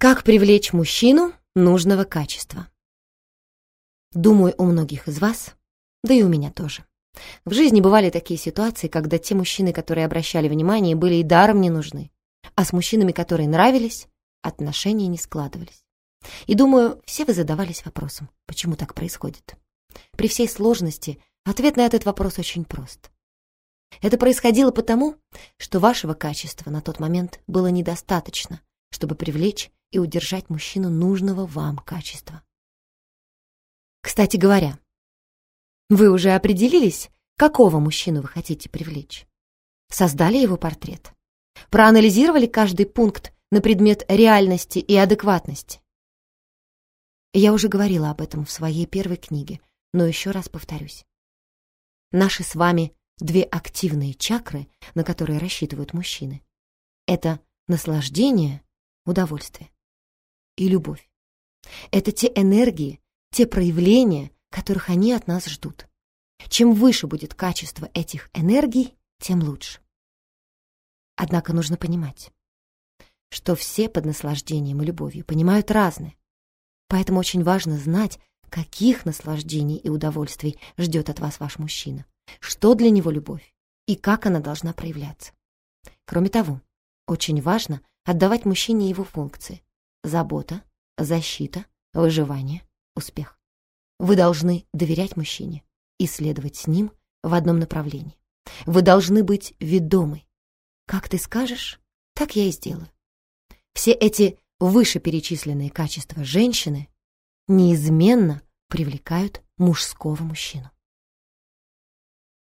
Как привлечь мужчину нужного качества? Думаю, у многих из вас, да и у меня тоже. В жизни бывали такие ситуации, когда те мужчины, которые обращали внимание, были и даром не нужны, а с мужчинами, которые нравились, отношения не складывались. И думаю, все вы задавались вопросом, почему так происходит. При всей сложности ответ на этот вопрос очень прост. Это происходило потому, что вашего качества на тот момент было недостаточно, чтобы привлечь и удержать мужчину нужного вам качества. Кстати говоря, вы уже определились, какого мужчину вы хотите привлечь? Создали его портрет? Проанализировали каждый пункт на предмет реальности и адекватности? Я уже говорила об этом в своей первой книге, но еще раз повторюсь. Наши с вами две активные чакры, на которые рассчитывают мужчины, это наслаждение, удовольствие и любовь. Это те энергии, те проявления, которых они от нас ждут. Чем выше будет качество этих энергий, тем лучше. Однако нужно понимать, что все под наслаждением и любовью понимают разное. Поэтому очень важно знать, каких наслаждений и удовольствий ждет от вас ваш мужчина, что для него любовь и как она должна проявляться. Кроме того, очень важно отдавать мужчине его функции забота, защита, выживание, успех. Вы должны доверять мужчине и следовать с ним в одном направлении. Вы должны быть ведомы. Как ты скажешь, так я и сделаю. Все эти вышеперечисленные качества женщины неизменно привлекают мужского мужчину.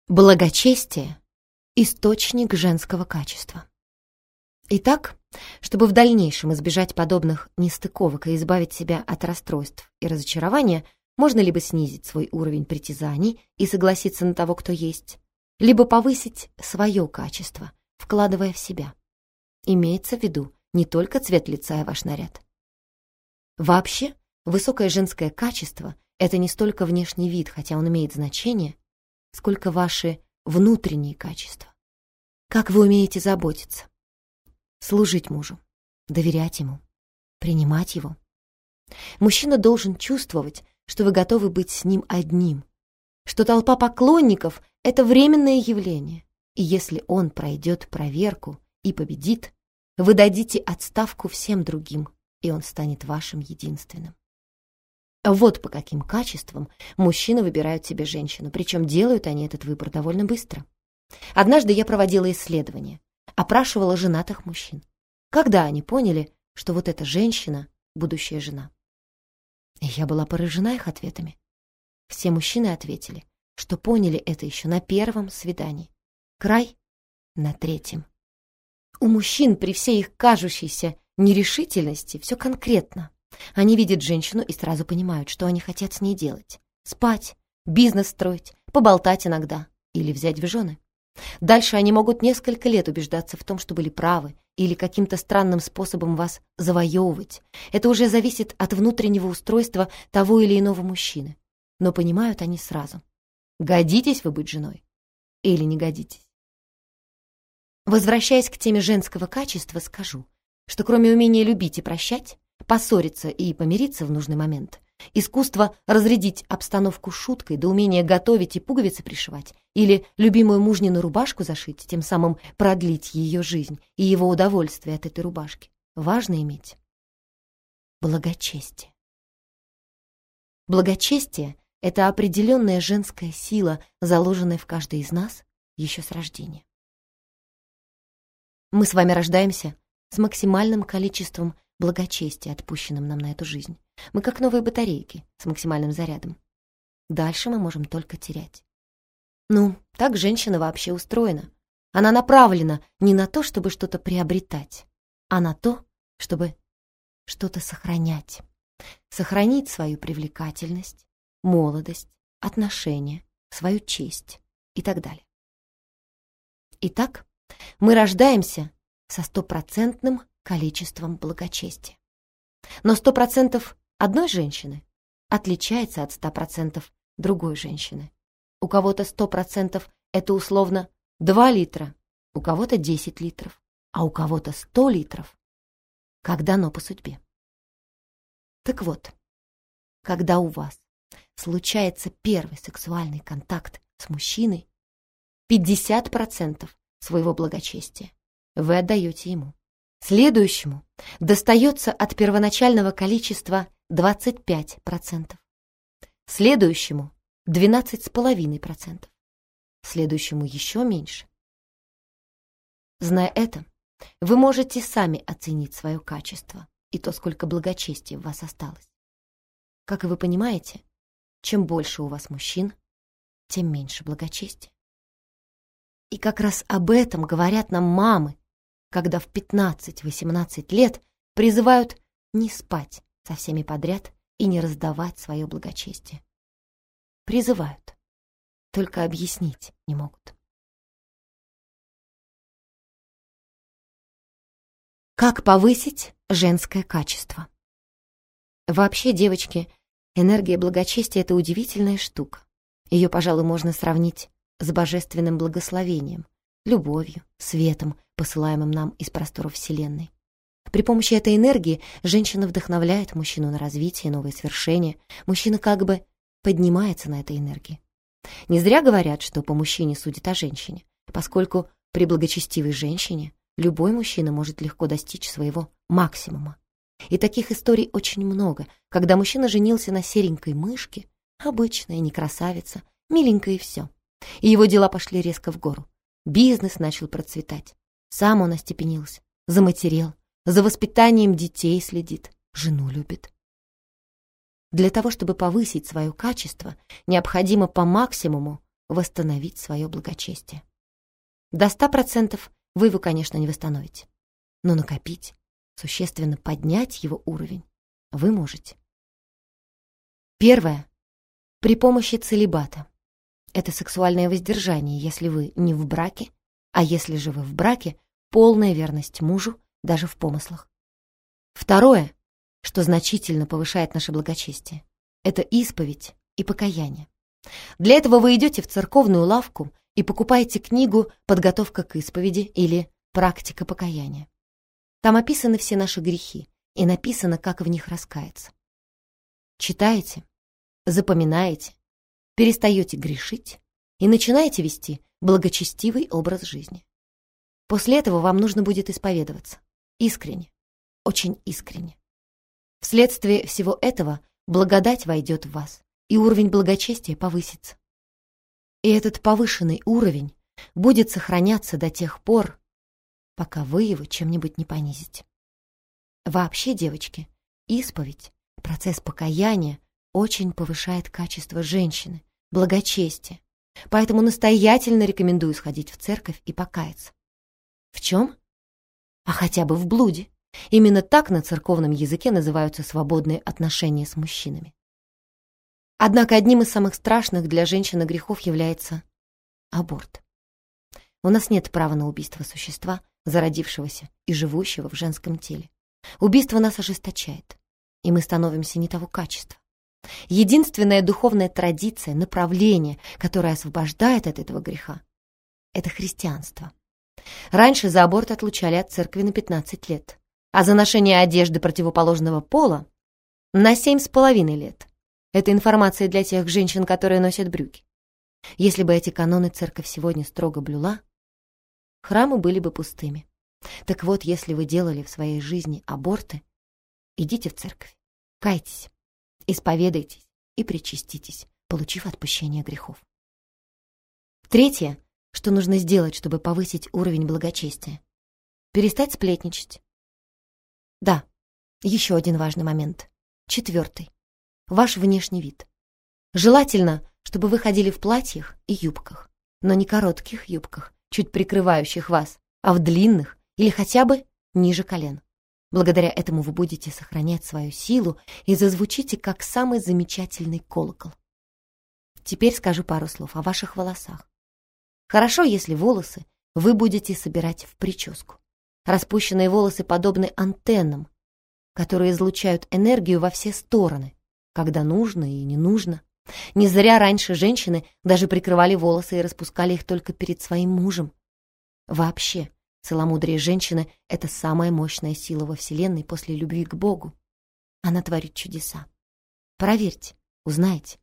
Благочестие – источник женского качества. Итак, чтобы в дальнейшем избежать подобных нестыковок и избавить себя от расстройств и разочарования, можно либо снизить свой уровень притязаний и согласиться на того, кто есть, либо повысить свое качество, вкладывая в себя. Имеется в виду не только цвет лица и ваш наряд. Вообще, высокое женское качество — это не столько внешний вид, хотя он имеет значение, сколько ваши внутренние качества. Как вы умеете заботиться, служить мужу, доверять ему, принимать его. Мужчина должен чувствовать, что вы готовы быть с ним одним, что толпа поклонников — это временное явление, и если он пройдет проверку и победит, вы дадите отставку всем другим, и он станет вашим единственным. Вот по каким качествам мужчины выбирают себе женщину, причем делают они этот выбор довольно быстро. Однажды я проводила исследование опрашивала женатых мужчин. Когда они поняли, что вот эта женщина — будущая жена? Я была поражена их ответами. Все мужчины ответили, что поняли это еще на первом свидании. Край — на третьем. У мужчин при всей их кажущейся нерешительности все конкретно. Они видят женщину и сразу понимают, что они хотят с ней делать. Спать, бизнес строить, поболтать иногда или взять в жены. Дальше они могут несколько лет убеждаться в том, что были правы, или каким-то странным способом вас завоевывать. Это уже зависит от внутреннего устройства того или иного мужчины. Но понимают они сразу. Годитесь вы быть женой или не годитесь? Возвращаясь к теме женского качества, скажу, что кроме умения любить и прощать, поссориться и помириться в нужный момент, Искусство разрядить обстановку шуткой, до умения готовить и пуговицы пришивать, или любимую мужнину рубашку зашить, тем самым продлить ее жизнь и его удовольствие от этой рубашки. Важно иметь благочестие. Благочестие — это определенная женская сила, заложенная в каждой из нас еще с рождения. Мы с вами рождаемся с максимальным количеством благочестия, отпущенным нам на эту жизнь. Мы как новые батарейки с максимальным зарядом. Дальше мы можем только терять. Ну, так женщина вообще устроена. Она направлена не на то, чтобы что-то приобретать, а на то, чтобы что-то сохранять. Сохранить свою привлекательность, молодость, отношения, свою честь и так далее. Итак, мы рождаемся со стопроцентным количеством благочестия. Но сто процентов одной женщины отличается от 100% другой женщины. У кого-то 100% это условно 2 литра, у кого-то 10 литров, а у кого-то 100 литров, как дано по судьбе. Так вот, когда у вас случается первый сексуальный контакт с мужчиной, 50% своего благочестия вы отдаете ему. Следующему достается от первоначального количества 25%. Следующему 12,5%. Следующему еще меньше. Зная это, вы можете сами оценить свое качество и то, сколько благочестия в вас осталось. Как и вы понимаете, чем больше у вас мужчин, тем меньше благочестия. И как раз об этом говорят нам мамы, когда в 15-18 лет призывают не спать со всеми подряд и не раздавать свое благочестие. Призывают, только объяснить не могут. Как повысить женское качество? Вообще, девочки, энергия благочестия — это удивительная штука. Ее, пожалуй, можно сравнить с божественным благословением, любовью, светом, посылаемым нам из просторов Вселенной. При помощи этой энергии женщина вдохновляет мужчину на развитие, новые свершения. Мужчина как бы поднимается на этой энергии. Не зря говорят, что по мужчине судят о женщине, поскольку при благочестивой женщине любой мужчина может легко достичь своего максимума. И таких историй очень много, когда мужчина женился на серенькой мышке, обычная, не красавица, миленькая и все. И его дела пошли резко в гору. Бизнес начал процветать. Сам он остепенился, заматерел, за воспитанием детей следит, жену любит. Для того, чтобы повысить свое качество, необходимо по максимуму восстановить свое благочестие. До 100% вы его, конечно, не восстановите, но накопить, существенно поднять его уровень вы можете. Первое. При помощи целебата. Это сексуальное воздержание, если вы не в браке, а если же вы в браке, полная верность мужу даже в помыслах. Второе, что значительно повышает наше благочестие, это исповедь и покаяние. Для этого вы идете в церковную лавку и покупаете книгу «Подготовка к исповеди» или «Практика покаяния». Там описаны все наши грехи и написано, как в них раскаяться. Читаете, запоминаете, перестаете грешить и начинаете вести благочестивый образ жизни. После этого вам нужно будет исповедоваться. Искренне, очень искренне. Вследствие всего этого благодать войдет в вас, и уровень благочестия повысится. И этот повышенный уровень будет сохраняться до тех пор, пока вы его чем-нибудь не понизите. Вообще, девочки, исповедь, процесс покаяния очень повышает качество женщины, благочестие. Поэтому настоятельно рекомендую сходить в церковь и покаяться. В чем? А хотя бы в блуде. Именно так на церковном языке называются свободные отношения с мужчинами. Однако одним из самых страшных для женщины грехов является аборт. У нас нет права на убийство существа, зародившегося и живущего в женском теле. Убийство нас ожесточает, и мы становимся не того качества. Единственная духовная традиция, направление, которое освобождает от этого греха, это христианство. Раньше за аборт отлучали от церкви на 15 лет, а за ношение одежды противоположного пола на семь с половиной лет. Это информация для тех женщин, которые носят брюки. Если бы эти каноны церковь сегодня строго блюла, храмы были бы пустыми. Так вот, если вы делали в своей жизни аборты, идите в церковь, кайтесь исповедайтесь и причаститесь, получив отпущение грехов. Третье, что нужно сделать, чтобы повысить уровень благочестия. Перестать сплетничать. Да, еще один важный момент. Четвертый. Ваш внешний вид. Желательно, чтобы вы ходили в платьях и юбках, но не коротких юбках, чуть прикрывающих вас, а в длинных или хотя бы ниже колен. Благодаря этому вы будете сохранять свою силу и зазвучите, как самый замечательный колокол. Теперь скажу пару слов о ваших волосах. Хорошо, если волосы вы будете собирать в прическу. Распущенные волосы подобны антеннам, которые излучают энергию во все стороны, когда нужно и не нужно. Не зря раньше женщины даже прикрывали волосы и распускали их только перед своим мужем. Вообще, Целомудрие женщины — это самая мощная сила во Вселенной после любви к Богу. Она творит чудеса. Проверьте, узнайте.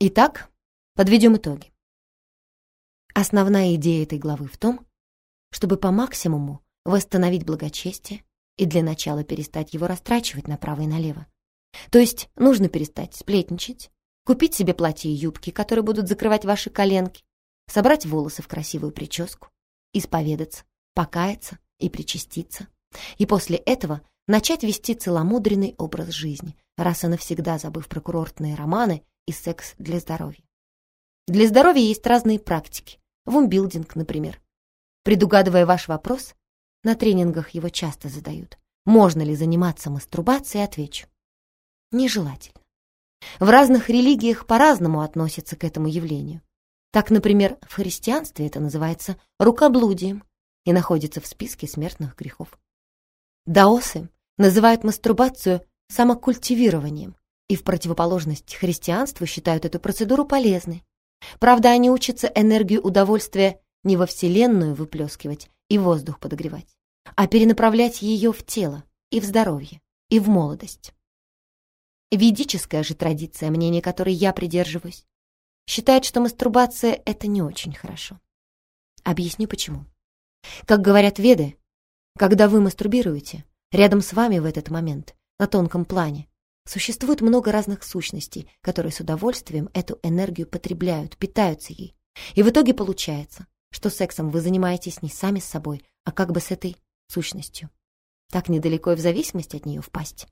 Итак, подведем итоги. Основная идея этой главы в том, чтобы по максимуму восстановить благочестие и для начала перестать его растрачивать направо и налево. То есть нужно перестать сплетничать, купить себе платье и юбки, которые будут закрывать ваши коленки, собрать волосы в красивую прическу, исповедаться, покаяться и причаститься. И после этого начать вести целомудренный образ жизни, раз и навсегда забыв про курортные романы и секс для здоровья. Для здоровья есть разные практики, вумбилдинг, например. Предугадывая ваш вопрос, на тренингах его часто задают. Можно ли заниматься мастурбацией, отвечу. Нежелательно. В разных религиях по-разному относятся к этому явлению. Так, например, в христианстве это называется рукоблудием и находится в списке смертных грехов. Даосы называют мастурбацию самокультивированием и в противоположность христианству считают эту процедуру полезной. Правда, они учатся энергию удовольствия не во Вселенную выплескивать и воздух подогревать, а перенаправлять ее в тело и в здоровье, и в молодость. Ведическая же традиция, мнение которой я придерживаюсь, считает, что мастурбация — это не очень хорошо. Объясню почему. Как говорят веды, когда вы мастурбируете, рядом с вами в этот момент, на тонком плане, Существует много разных сущностей, которые с удовольствием эту энергию потребляют, питаются ей. И в итоге получается, что сексом вы занимаетесь не сами с собой, а как бы с этой сущностью. Так недалеко и в зависимости от нее впасть.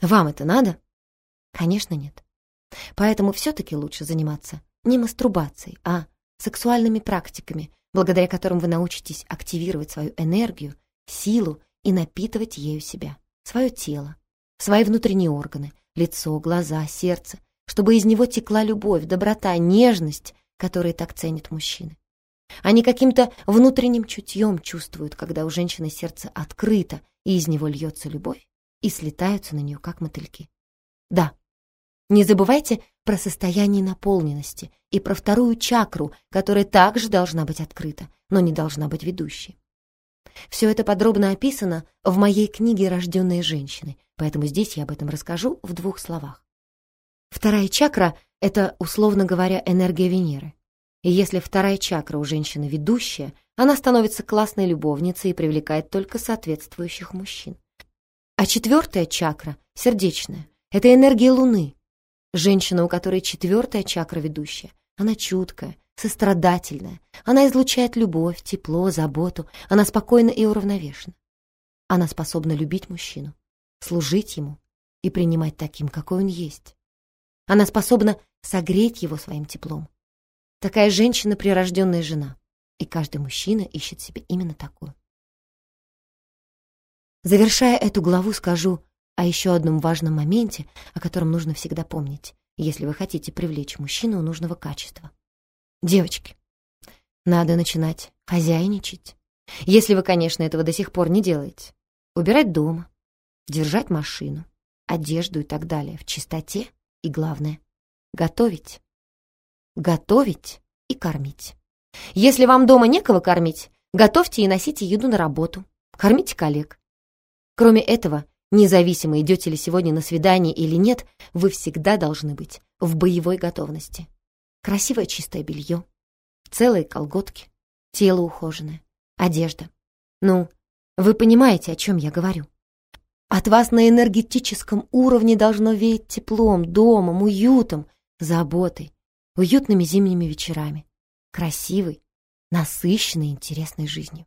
Вам это надо? Конечно, нет. Поэтому все-таки лучше заниматься не мастурбацией, а сексуальными практиками, благодаря которым вы научитесь активировать свою энергию, силу и напитывать ею себя, свое тело, свои внутренние органы, лицо, глаза, сердце, чтобы из него текла любовь, доброта, нежность, которые так ценят мужчины. Они каким-то внутренним чутьем чувствуют, когда у женщины сердце открыто, и из него льется любовь, и слетаются на нее, как мотыльки. Да, не забывайте про состояние наполненности и про вторую чакру, которая также должна быть открыта, но не должна быть ведущей. Все это подробно описано в моей книге «Рожденные женщины», поэтому здесь я об этом расскажу в двух словах. Вторая чакра — это, условно говоря, энергия Венеры. И если вторая чакра у женщины ведущая, она становится классной любовницей и привлекает только соответствующих мужчин. А четвертая чакра, сердечная, это энергия Луны. Женщина, у которой четвертая чакра ведущая, она чуткая, сострадательная. Она излучает любовь, тепло, заботу. Она спокойна и уравновешена. Она способна любить мужчину, служить ему и принимать таким, какой он есть. Она способна согреть его своим теплом. Такая женщина — прирожденная жена, и каждый мужчина ищет себе именно такую. Завершая эту главу, скажу о еще одном важном моменте, о котором нужно всегда помнить, если вы хотите привлечь мужчину нужного качества. Девочки, надо начинать хозяйничать. Если вы, конечно, этого до сих пор не делаете. Убирать дома, держать машину, одежду и так далее в чистоте и, главное, готовить. Готовить и кормить. Если вам дома некого кормить, готовьте и носите еду на работу. Кормите коллег. Кроме этого, независимо, идете ли сегодня на свидание или нет, вы всегда должны быть в боевой готовности красивое чистое белье, целые колготки, тело ухоженное, одежда. Ну, вы понимаете, о чем я говорю. От вас на энергетическом уровне должно веять теплом, домом, уютом, заботой, уютными зимними вечерами, красивой, насыщенной интересной жизнью.